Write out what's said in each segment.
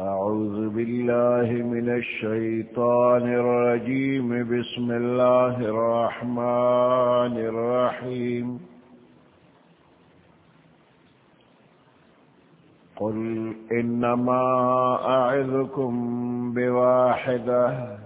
أعوذ بالله من الشيطان الرجيم. بسم الله الرحمن الرحيم. قل إنما أعذكم بواحدة.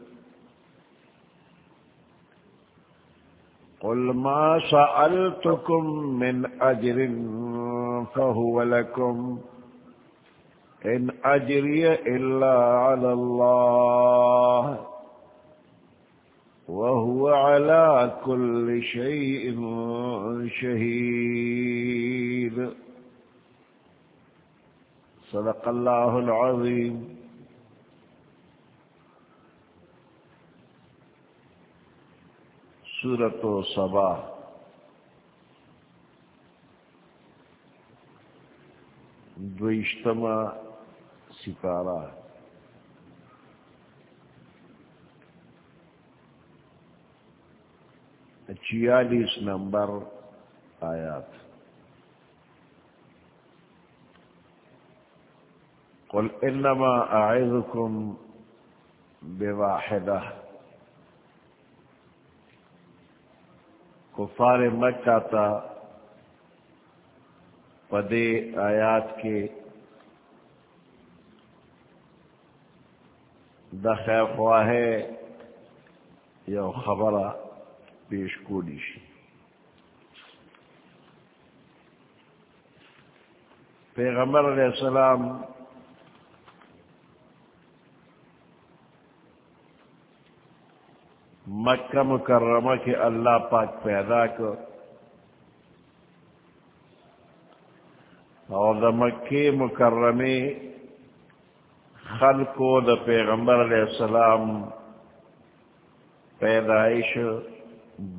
قل ما سألتكم من أجر فهو لكم. إن أجري إلا على الله. وهو على كل شيء شهيد. صدق الله العظيم. سورت و سبا دوشتما سپارہ چھیالیس نمبر آیات قل انما اعظكم بواحدہ کفار مکہ تا پدے آیات کے دخیر خواہ یا خبرہ پیش کو دیشی پیغمبر علیہ السلام مکہ مکرمہ کے اللہ پاک پیدا کر اور دا مکہ مکرمے خلق کو دا پیغمبر علیہ السلام پیدائش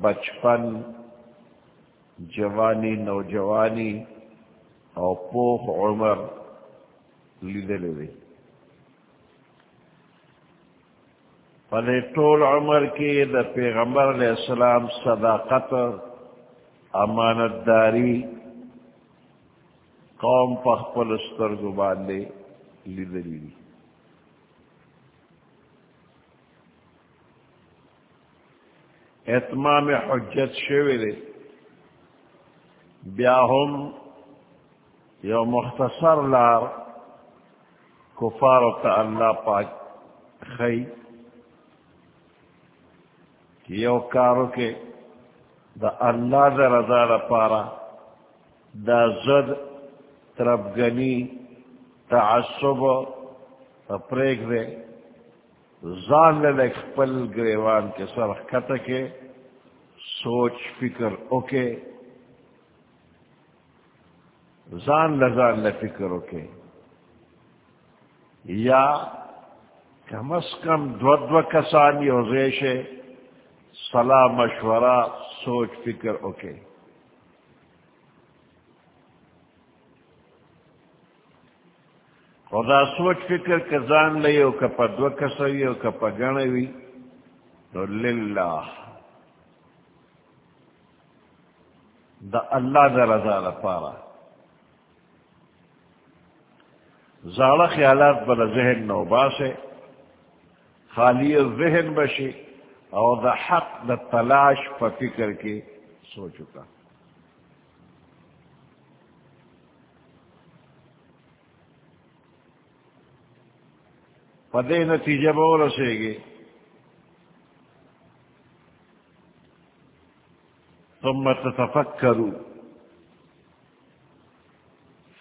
بچپن، جوانی، نوجوانی اور پوخ عمر لیدے لے پدے طول عمر کی دا پیغمبر علیہ السلام صداقت امانت داری قوم پخپل استرگو باندے لیدلی دی اتمام حجت شوی بیاہم یو مختصر لار کفار تا اللہ پاک خی یو کارو کے دا اللہ دا رضا دا پارا دا زد تربگنی تعصب پریگ دے زان لک پل گریوان کے سر خط کے سوچ، فکر اوکے زان لزان ل فکر اوکے یا کم از کم دو دو کسانی ہو ریشے صلاح، مشورہ، سوچ، فکر، اوکے۔ خدا سوچ، فکر کا جان لئی او کپا دو کسوی او کپا گنوی تو للہ۔ دا اللہ دا رضا دا پارا۔ زاڑا خیالات بلا ذہن نوبا سے خالی ذہن بشی۔ اور دا حق دا تلاش پا فکر کے سو چکا۔ پدے نتیجہ بول رسے گے تم تتفکرو۔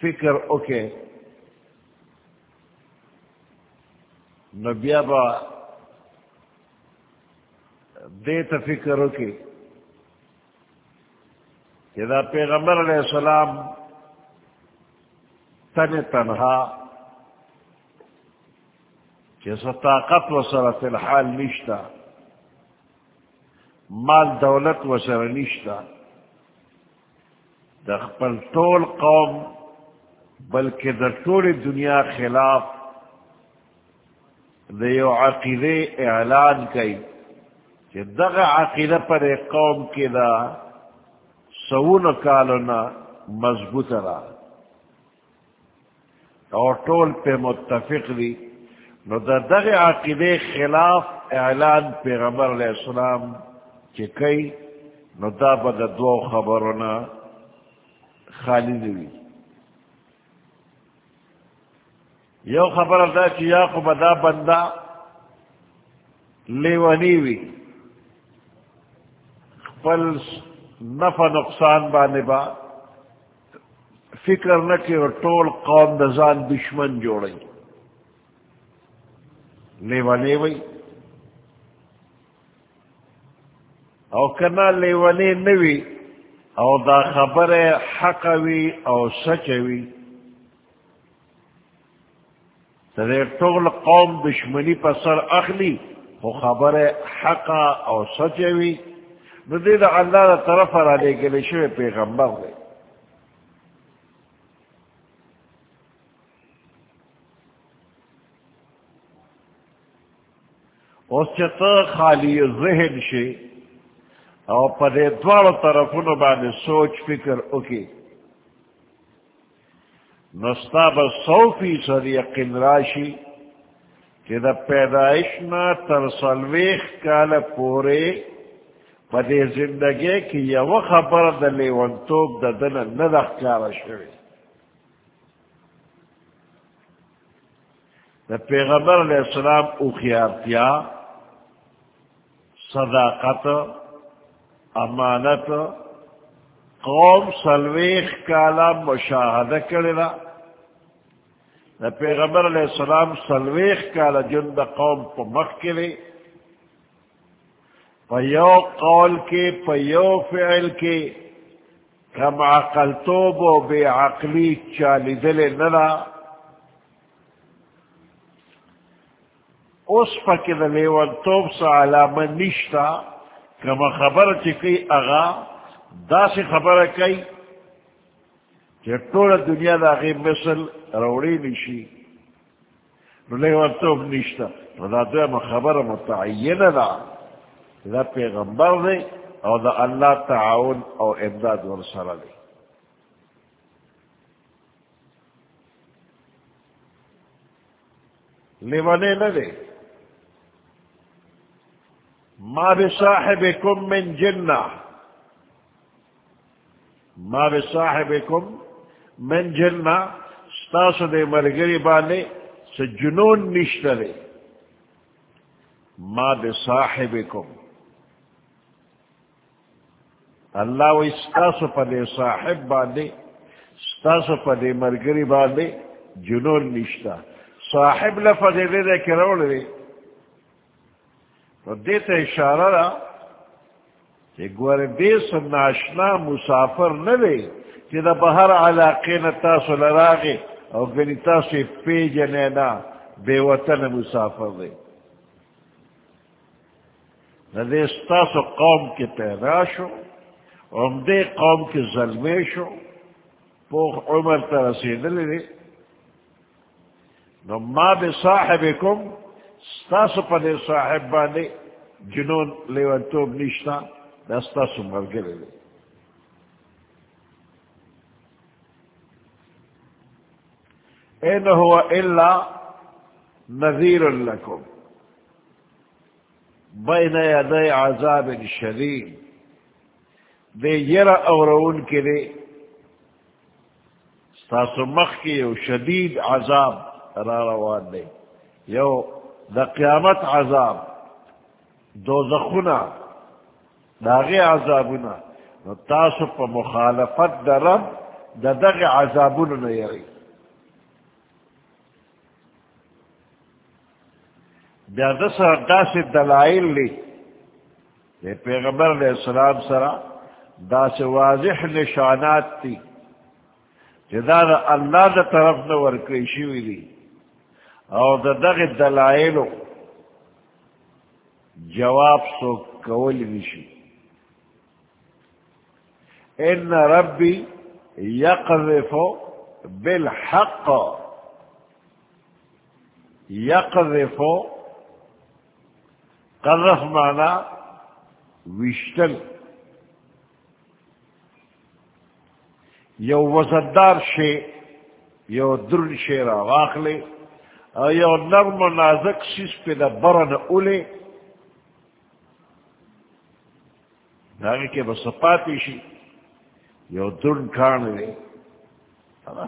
فکر اوکے۔ نبیا با دے فکر اوکے کہ پیغمبر علیہ السلام تن تنہا جیسا طاقت و سر فی الحال نشتا، مال دولت و سر نشتا۔ دخل طول قوم، بلکہ در طول دنیا خلاف دیو عقیدے اعلان کئی کہ دغ عقیدہ پر ایک قوم کی دا سون کالنا مضبوط رہا اور ٹول پہ متفق دی نو دا دغ عقیدے خلاف اعلان پیغمبر علیہ السلام کی کئی نو دا بدا دو خبرنا خالی دی یو خبر دا چی یا کو بدا بندہ لیونی وی پل نفع نقصان بانے با فکر نہ کہ اور ٹول قوم دزان دشمن جوڑی لیوانی وی او کنا لیونی نوی، او دا خبر حق وی او سچ وی۔ تدیر ٹول قوم دشمنی پر سر اخلی وہ خبر حق او سچ وی۔ نو دې د الله تر طرف را لے کے لګل شوی پیغمبر دی. اوس چې خالی ذهن شي او په دې دواړو طرفونو باندې سوچ، فکر وکړي نو ستا سو فیصد یقین راشي چې د پیدایش نه تر څلوېښت کاله پدے زندگی کی یو خبر د لیونتوب د دن ندخ کارا شوی د پیغمبر علیہ السلام اخیارتیا صداقت، امانت، قوم سلویخ کالا مشاہدہ کرنا دا پیغمبر علیہ السلام سلویخ کالا جن دا قوم پا مخ کرے پیو قول کے پیو فعل کے کم عقل توب و بے عقلی چالی دل نلا اس فکر لیون توب سا علامہ نشتا کم خبر چکی اغا دا سی خبر کئی کہ طول دنیا دا غیب مثل روڑی نشی نو لیون توب نشتا نو دا دویم خبر متعین دا دا پیغمبر دے او دا اللہ تعاون او امداد ورسر دے لیونے نہ دے ما بصاحبكم من جنہ. ما بصاحبكم من جنہ. ستاسو دے مرگری بانے سے جنون نشترے. ما بصاحبكم اللہ و استاسو پدے صاحب باندے استاسو پدے مرگری باندے، جنون نشتا۔ صاحب لفظ دے دے کے روڑ دے۔ تو دیتا اشارہ را کہ گوار دیس ناشنا مسافر نہ دے، کہ دا بہر علاقے نتاسو لراغے، او گنی تاسو پی جنینا بے وطن مسافر دے۔ نہ دے استاسو قوم کے پیدا شو عمدے قوم کے ظلمے شو، پوخ عمر تا رسیدل دی نو ما بے صاحبکم ستاسو پا دے صاحب باندے جنون لیونتوب نشتا، دا ستاسو مرگلے دی این هو الا نذیر لکم، بین یدی عذاب شدید۔ دے یرا اورون کے دے۔ ستاسو مخ کی یو شدید عذاب را روان دے یو دا قیامت عذاب دو زخونا داغی عذابونا نو تاسو پا مخالفت دا رب دا دغی عذابونا نیری بیا دسا داس دلائل لی پیغمبر علیہ السلام سرہ دا سے واضح نشانات تھی جدا دا اللہ دا طرف نہ ورکی شوی دی. اور دا دغ دلائلو جواب سو کول نشی ان ربی یقذف بالحق. یقذف قذف مانا وشتل. یو وزدار شے یو در شے را واخلے یو نرم و نازک سیس پہ دا برن اولے داگے کے بس پاتی شی یو درن کان لے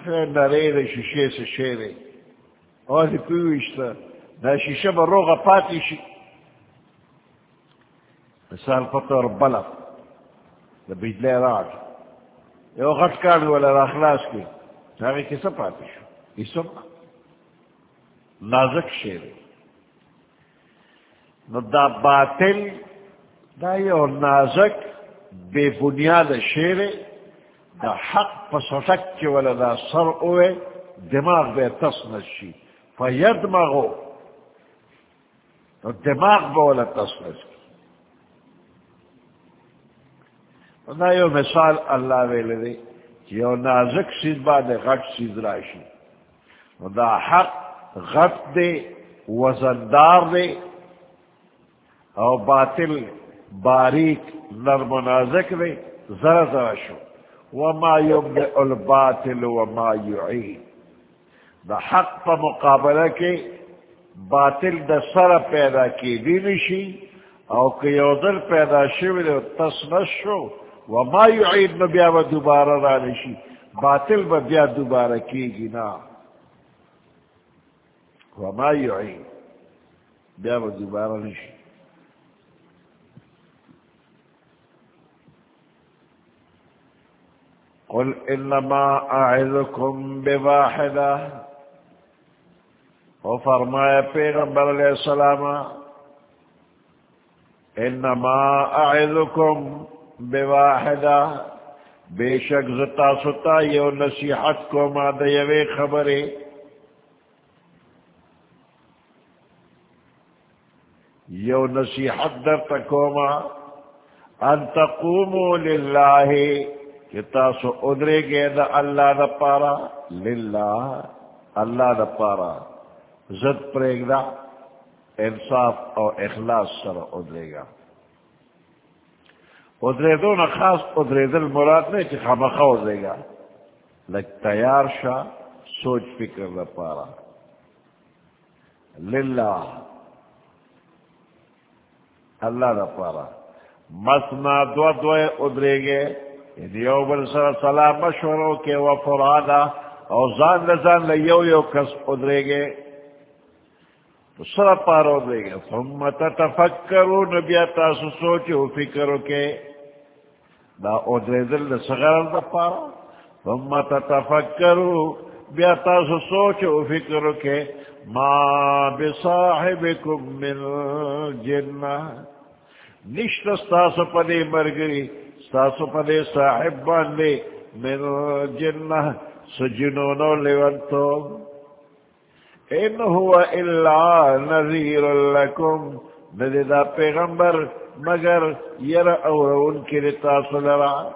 خیر نرے دے شیشے سے شیرے اور پیوشتا دا شیشہ با روغا پاتی شی مثال پتور بلد دا بیدلے راج یو غٹ کان والا راخلاس کی داگے کے سب پاتی شو یہ سب نازک شیرے نو دا باطل، دا یو نازک بے بنیاد شیرے دا حق پسٹک کے والا دا سر اوے دماغ بے تس نشی فیدمغو. تو دماغ بے والا تس نشی دا یو مثال اللہ ویلے دے یو نازک سید بعد غٹ سید راشی دا حق غٹ دے وزندار دے او باطل باریک نرم و نازک دے ذرا ذرا شو وما يبدئ الباطل وما يعيد دا حق پا مقابلہ کے باطل دا سر پیدا کی دی نشی او کہ یودر پیدا شو دے تس نشو وما يعيد نبیا با دوبارہ را نشی. باطل با بیا دوبارہ کی گی نا وما يعيد بیا با دوبارہ نشی. قل انما اعذكم بواحدة وفرمایا پیغمبر علیہ السلام انما اعذكم بواحدة بے شک زتا ستا یو نصیحت کو ما دیوے خبرے۔ یو نصیحت در تکوما ان تقوموا للہ تاسو ادرے گے دا اللہ دا پارا۔ للہ، اللہ دا پارا۔ زد پریگ دا انصاف اور اخلاص سر ادرے گا۔ ادرے دو نہ خاص ادرے دل مراد نہیں کہ خامخا ادرے گا۔ لگ تیار شا، سوچ فکر دا پارا۔ للہ۔ اللہ دا پارا۔ مسنا دو دوے ادرے گے۔ یعنی یو بل سر سلام مشورو کے و فرادا۔ او زان لزان لیو یو کس ادرے گے۔ تو سر پار ادرے گے۔ ثم تتفکرو نبیا تاسو سوچو فکرو کے۔ دا ادرے دل سغر دا پارا. ثم تتفکرو، بیا تاسو سوچو فکرو کے ما بصاحبکم من جنہ. نشت استاسو پدے مرگری تاسو پدے صاحب باندے من جنہ. سجنونو لیونتو ان ہوا الا نذیر لکم. ندی دا پیغمبر مگر یر اورون کی تاسو لرا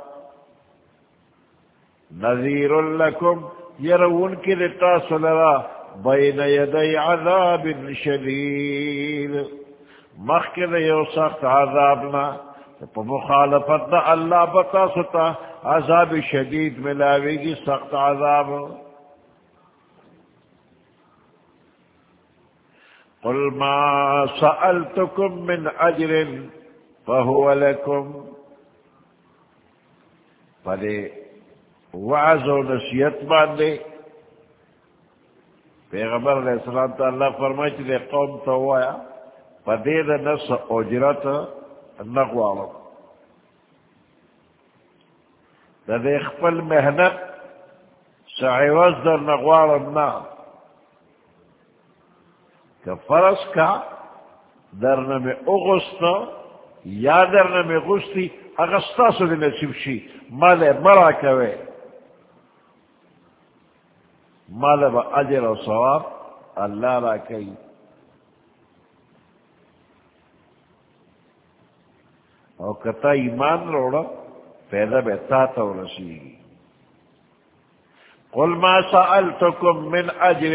نذیر لکم، یر اورون کی تاسو لرا بین یدی عذاب شدید۔ مخکر یو سخت عذابنا پا مخالفت دا اللہ بتا ستا، عذاب شدید ملاوے گی، سخت عذاب۔ قل ما سألتكم من عجر فهو لكم. فدے وعظ و نصیت باندے. پیغمبر علیہ السلام تا اللہ فرمائی چلے قوم تو ہوا پدے دا نس اجرت نغوارم دا دے خپل محنت سعیوز در نغوارم نا. کہ فرس کا در نمی اغسطا یا در نمی غسطی اغسطا سو دی نصیب شی مال مرا کوئے مال با عجر و صواب اللہ را کئی او کتا ایمان روڑا پیدا بیتا تو رسی قل ما سألتكم من أجر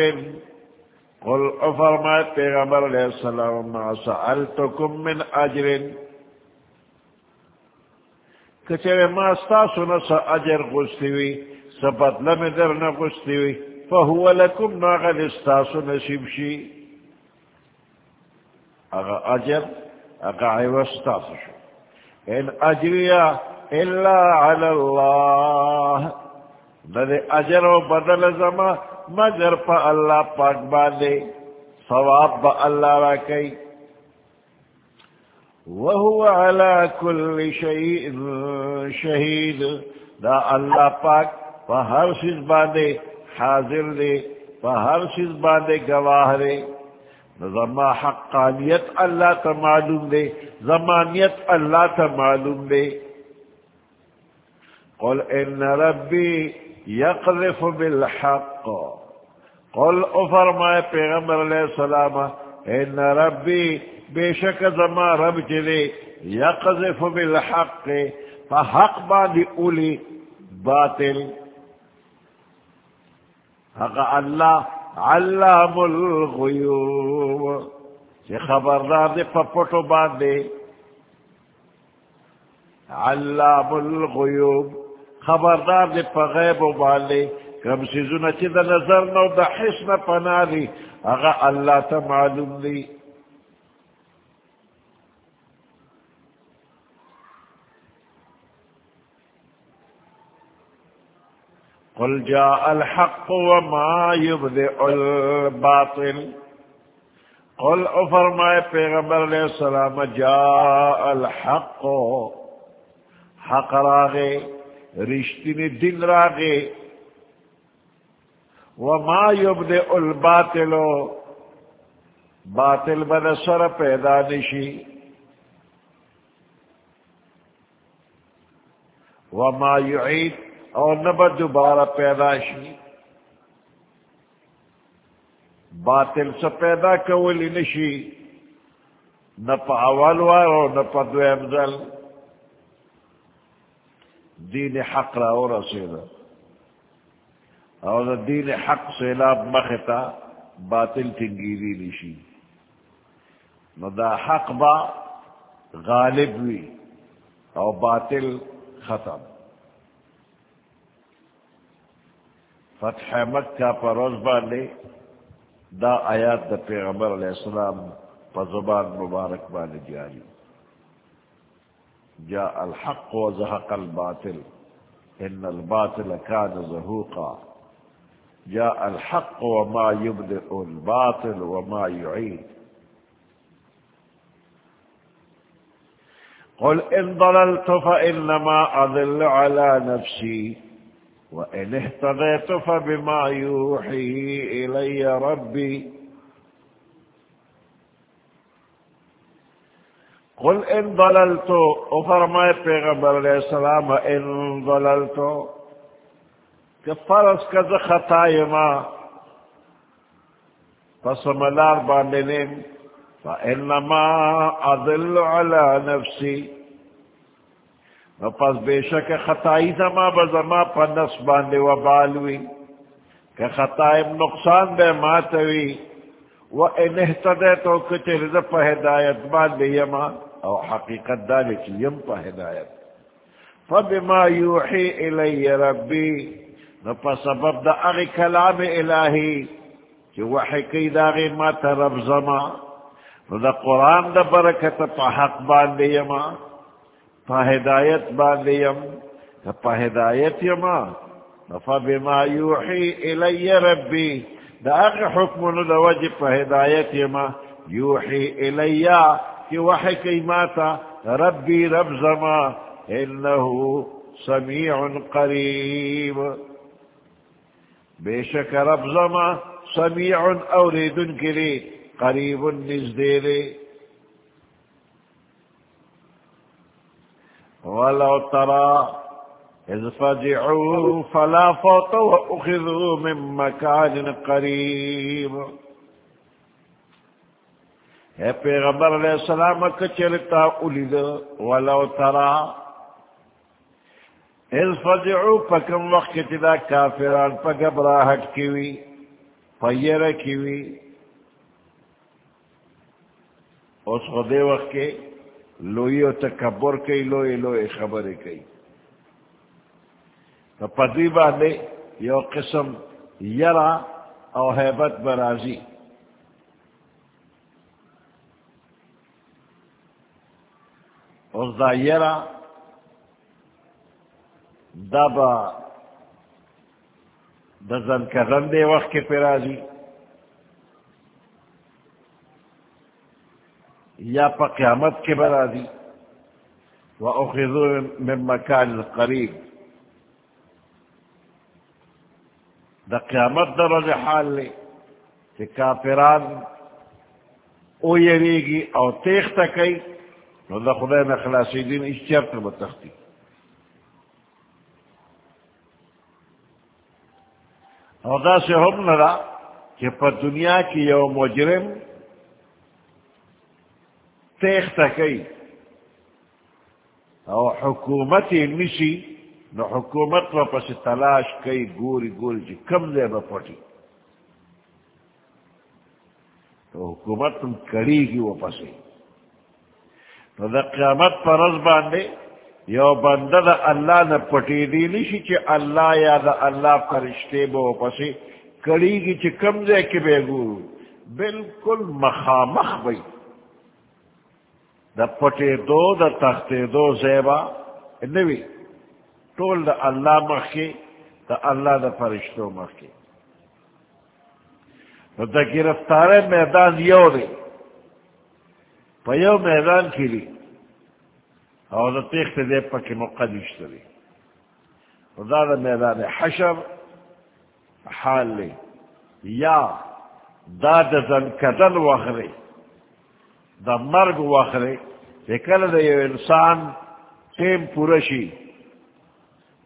قل افرمائے پیغمبر علیہ السلام ما سألتكم من أجر کچھر ما استاسو نسا اجر غستوی سا بدلم در نغستوی فهو لكم ناغد استاسو نصیب شی اگا اجر اگا عوستاسو شو. ان اجریا الا علی اللہ ندے اجر و بدل زما مگر پا اللہ پاک باندے ثواب با اللہ را کئی وهو على كل شيء شهيد دا اللہ پاک پا ہر سیز باندے حاضر دے، پا ہر سیز باندے گواہ دے۔ زما حقانیت اللہ تا معلوم دے، زمانیت اللہ تا معلوم دے۔ قل ان ربی یقذف بالحق۔ قل افرمائے پیغمبر علیہ السلام، ان ربی بے شک زما رب چلے یقذف بالحق فحق باندی اولی باطل. حق اللہ، علام الغیوب. چی خبردار دے پپٹو باندے. علام الغیوب. خبردار دے پا غیب باندے. کم سیزونا چی دا نظر نو دا حسن پنا دی. اگا اللہ تا معلوم دی. قل جاء الحق وما يبدئ الباطل۔ قل افرمائے پیغمبر علیہ السلام، جاء الحق۔ حق راغے رشتین دن راغے۔ وما يبدئ الباطل۔ باطل بد سر پیدا نشی۔ وما يعيد اور نہ دوبارہ پیداشی باطل سے پیدا کولی نشی، نہ پا اول وارو نہ پا دویم ذل دین حق را اور رسیدہ۔ اور دین حق سے لاب مختا، باطل تنگیری نشی۔ نہ دا حق با غالب وی، اور باطل ختم۔ فتح مکہ پر روز باندے دا آیات دا پیغمبر علیہ السلام پر زبان مبارک باندے جاری. جا الحق و زحق الباطل. ان الباطل كان زهوقا جاء الحق وما يبدئ الباطل وما يعيد قل إن ضللت فإنما أضل على نفسي وإن اهتديت فبما يوحي إلي ربي قل إن ضللت أفرمي پیغمبر علیہ السلام إن ضللت كفرس كذا خطايما فسملار باندنين فإنما أضل على نفسي پس بے شک خطائی زما بزما پا نفس باندے و بالوی، کہ خطائم نقصان بے ماتوی، و ان احتدے تو کچر دا پا ہدایت باندے یما، او حقیقت دالے چی یم پا ہدایت۔ فبما یوحی الی ربی نپا سبب دا اغی کلام الہی، چی وحی کی داغی ما تا رب زما دا قرآن دا برکت پا حق باندے یما پا ہدایت باندیم پا ہدایت یما فا بما یوحی الی ربی دا اغی حکم دا وجہ پا ہدایت یما یوحی الی کی وحی کی ماتا ربی رب زما انہو سمیع قریب بے شک رب زما سمیع اوریدن کری قریب نزدیرے ولو ترى إذ فجعوا فلا فوت وأخذوا من مكان قريب. اے پیغمبر علیہ السلام کچرتا اولید، ولو ترا اذ فضعو پکم وقت تدا کافران پا گبراہٹ کیوی، پیر کیوی. اس خدے وقت کے لوئی و تکبر کئی لوئی لوئی خبر کئی تو پدوی باندے یو قسم یرا او حیبت برازی اس دا یرا دا با دزن کزن دے وقت کے پیرازی یا پا قیامت کے برازی وَأُخِذُوا مِن مَكَانِ الْقَرِيبِ دا قیامت دا رض حال لے کہ کافران او یریگی او تیخ تکی نو دا خدای نخلاسی دین اس چرت بتختی. او دا سے ہم نرا کہ پر دنیا کی یو مجرم تیخ تکی. او حکومتی نشی، نو حکومت و پس تلاش کئی، گوری گوری جی کم دے با پٹی. تو حکومت تم کری گی وہ پسی. تو دا قیامت پر رز باندے، یو بندہ دا اللہ نا پٹی دی نیشی چی اللہ یا دا اللہ فرشتے با پسی، کری گی چی کم دے کی بے گورو بالکل مخامخ بئی دا پٹے دو، دا تختے دو زیبا نوی ٹول دا اللہ مخ کے دا اللہ دا فرشتوں مخ کے دا گرفتار میدان یو دے پا یو میدان کی لی اور دا تیخت دے پا کی مقدش دے دا دا میدان حشر حال لے یا دا دا زن کدن وخرے دا مرگ وخرے لیکن دا یو انسان تیم پورشی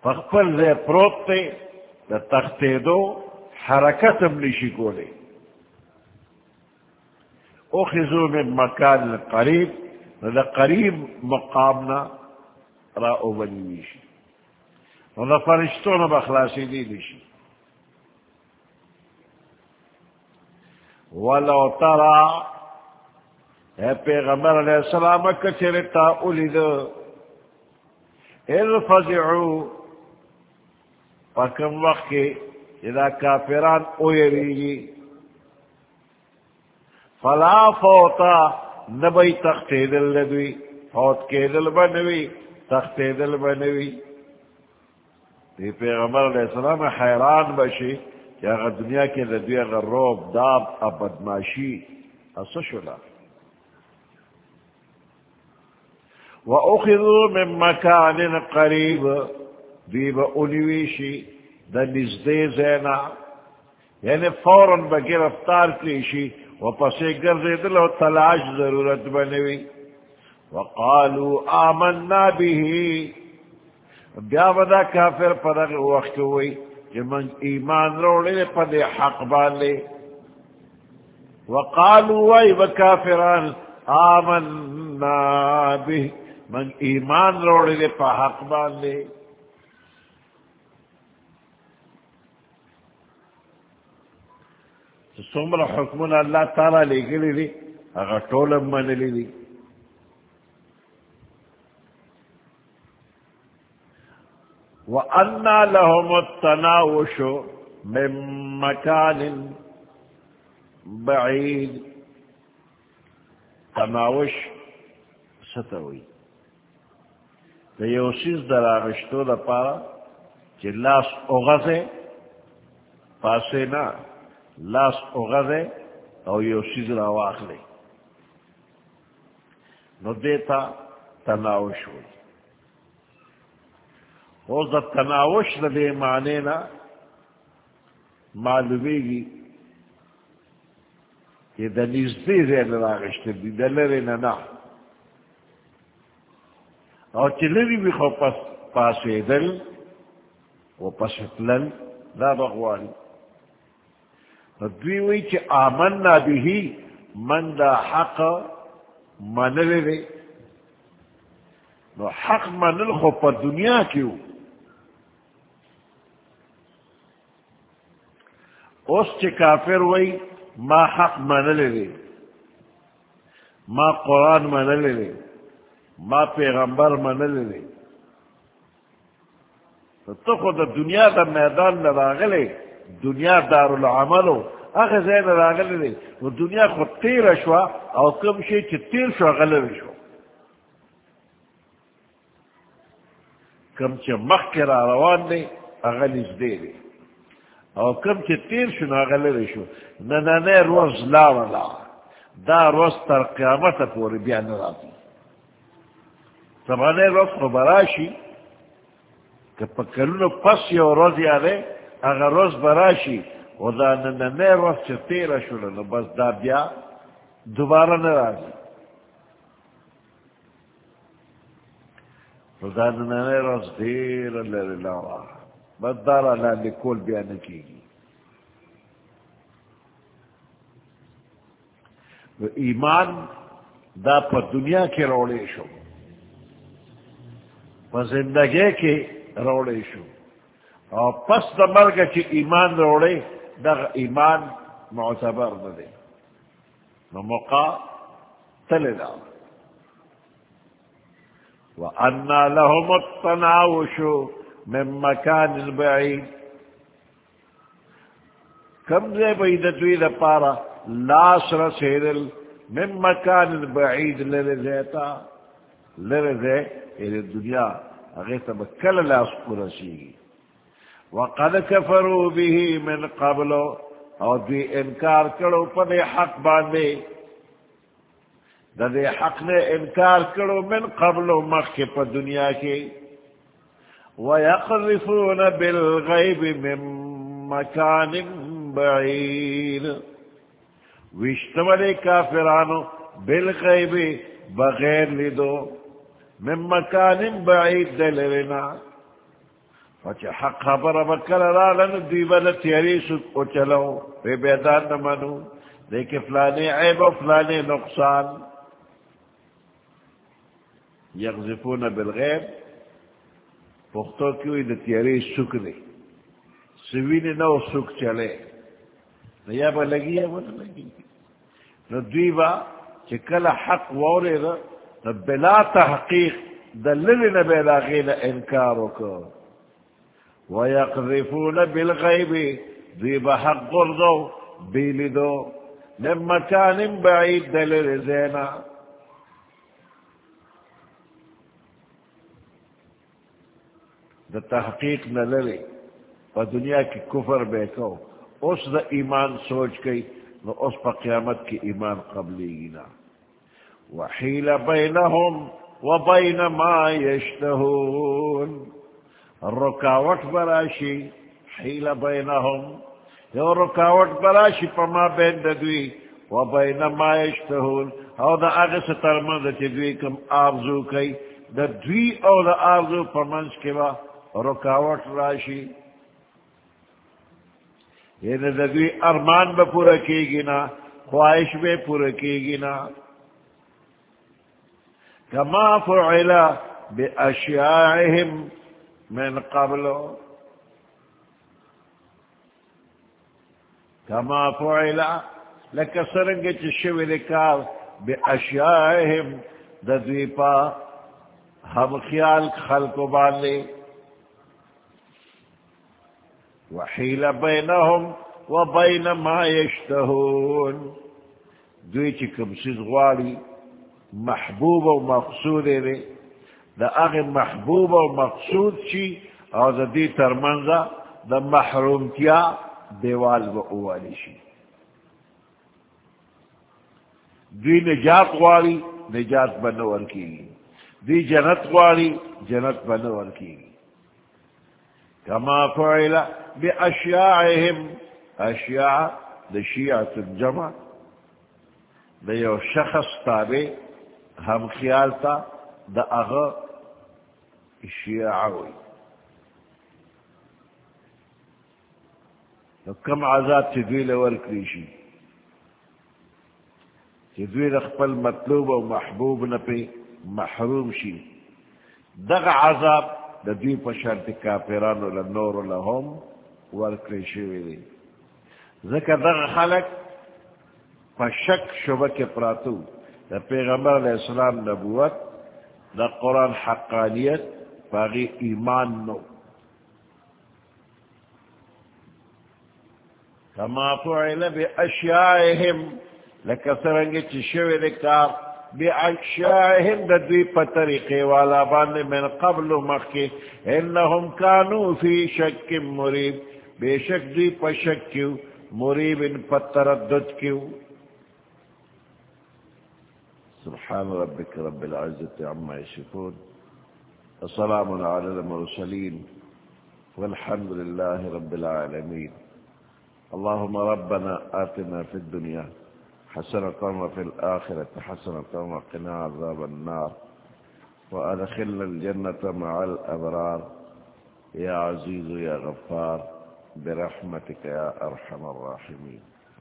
فخفل دے پروت تے دا تختے دو حرکت املیشی کو لے اخذو من مکان قریب دا قریب مقامنا را اوبنیشی دا فرشتون بخلاسی دی دیشی ولو ترى اے پیغمبر علیہ السلام کچرتا اولی دو۔ اذ فزعو۔ پکم وقت کے اذا کافران اویریگی فلا فوتا، نبی تختی دل لدوی فوت کے دل بنوی تختی دل بنوی۔ دی پیغمبر علیہ السلام حیران بشی کہ اگر دنیا کے لدوی اگر روب، داب ابدماشی اسشلا وَأُخِذُوا مِن مَّكَانٍ قَرِيبٍ. دی با اونیویشی دا نزدے زینا یعنی فوراً با گرفتار کریشی و پسی گرزی دل تلاش ضرورت بنوی وقالو آمنا بیہی بیا بدا کافر پدر وقت ہوئی کہ من ایمان روڑے لے پدے حق بالے وقالو وی بکافران آمنا بیہی من ایمان روڑے لے پا حق بالے سمر حکمن اللہ تعالی لے گلی دی اگر ٹولم من لی دی وَأَنَّا لَهُمُ التَّنَاوُشُ مِن مَكَانٍ بَعِيدٍ۔ تناوش ستوئی دا یو سیز در آغشتو دا پارا چی لاس اغزے پاسے نا لاس اغزے او یو سیز را واخلے نو دیتا تناوش ہوئی او دا تناوش دا دے معنی نا معلومی گی کہ دا نزدی زین راغشت دی دا لرے نا نا او چلری بھی خو پس پاسے دل و پسٹلن دا بغوانی دوی وی چی آمنا بھی من دا حق منل دے نو حق منل خو پا دنیا کیوں اس چی کافر وئی ما حق منل دے ما قرآن منل دے ما پیغمبر منل دے تو خود دنیا دا میدان لراغلے دنیا دار العملو اگر زین راغلے دے وہ دنیا خود تیر شوا او کم شی چی تیر شوا غلر شوا. کم چی مخ کرا روان دے اغلیز دے دے. او کم چی تیر شو نا غلر شو. ننانے روز لا ولا. دا روز تر قیامت پوری بیان راتی سبانے روز خبراشی کہ پکلونو پس یو روز یادے اگر روز براشی و دا نننے روز چی تیر شو نو بس دا بیا دوبارہ نرازی و دا نننے روز دیر لر لاوا بس دارا لا لکول بیا نکی گی ایمان دا پا دنیا کے روڑے شو. پا زندگی کے روڑے شو. اور پس دا مرگ چی ایمان روڑے دا ایمان معتبر دے نو موقع تلے دا وَأَنَّا لَهُمُ التَّنَاوُشُ مِن مَكَانٍ بَعِيدٍ. کم دے بیدتوی دا پارا لاس رسیدل من مکان بعید لرے زیتا لرے زی یعنی دنیا اغیتا بکل لاس پرسیگی وقد کفروا به من قبل، او دی انکار کرو پدے حق باندے دا دے حق نے انکار کرو من قبل مخ کے پا دنیا کے ويقذفون بالغيب من مكان بعيد وشتمل کافرانو بالغیب بغیر لدو من مکان بعید دلرنا فچہ حق خبر بکر رالن دیبن تیری سک اچلو. بے بیدان نمانو. دیکھ فلانے عیب و فلانے نقصان. یغزفون بالغیب. پختو کیوئی دا تیری سک دے سوین نو سک چلے. یا با لگی یا با لگی نو دوی با چکل حق وورے دا بلا تحقیق دا للی نبی لاغین انکارو کو ویقذفون بالغیب دوی با حق گردو بیلی دو من مکان بعید دلل زینا. دا تحقیق نللی پا دنیا کی کفر بے کو اس دا ایمان سوچ گئی نو اس پا قیامت کی ایمان قبلی گینا وحیل بینہم و بین ما یشتہون رکاوٹ براشی حیل بینہم یو رکاوٹ براشی پا ما بین دوی و بین ما یشتہون او دا آگے سے ترمند چی دوی کم آرزو کئی. دا دوی او دا آرزو پا منس کے با رکاوٹ راشی. یعنی ددوی ارمان میں پورا کی گی نا، خواہش میں پورا کی گی نا. کما فعل باشیاءهم من قبل. کما فعل لکسرنگ چشوی لکار باشیاءهم ددوی پا ہم خیال خلق باندے وحيل بينهم وبين ما يشتهون دوی چی کم سیز غواری محبوب و مقصود دے. دا اغی محبوب و مقصود چی؟ او دا دی ترمنزا دا محرومتیا دیوال و اوالی شی. دوی نجات غواری نجات بنور کی دی جنت غواری جنت بنور کی كما فعل بی اشیاعهم بأشياعهم أشياع لشيعة الجمع ليو شخص تابع هم خيالتا دا أغا الشيعوي كم عذاب تدويل وركريشي کہ دوی رخپل مطلوب و محبوب نہ پہ محروم شی. دغ عذاب دا دوی پا شرط کافرانو لنور لهم ورکلی شوی دی ذکر دغ خلق پا شک شبک پراتو. دا پیغمبر علیہ السلام نبوت دا قرآن حقانیت باغی ایمان نو. کما فعل بی اشیائهم لکسرنگی چی شوی دکار بی اشیائهم دا دوی پا طریقے والا باندے من قبل مخی انہم کانو فی شک مریب بے شک دوی پا شک کیو مریب ان پا تردد کیو. سبحان ربك رب العزة عما يشفون وسلام على المرسلين والحمد لله رب العالمين اللهم ربنا آتنا في الدنيا حسنة وفي الآخرة حسنة وقنا عذاب النار وأدخلنا الجنة مع الأبرار يا عزيز يا غفار برحمتك يا أرحم الراحمين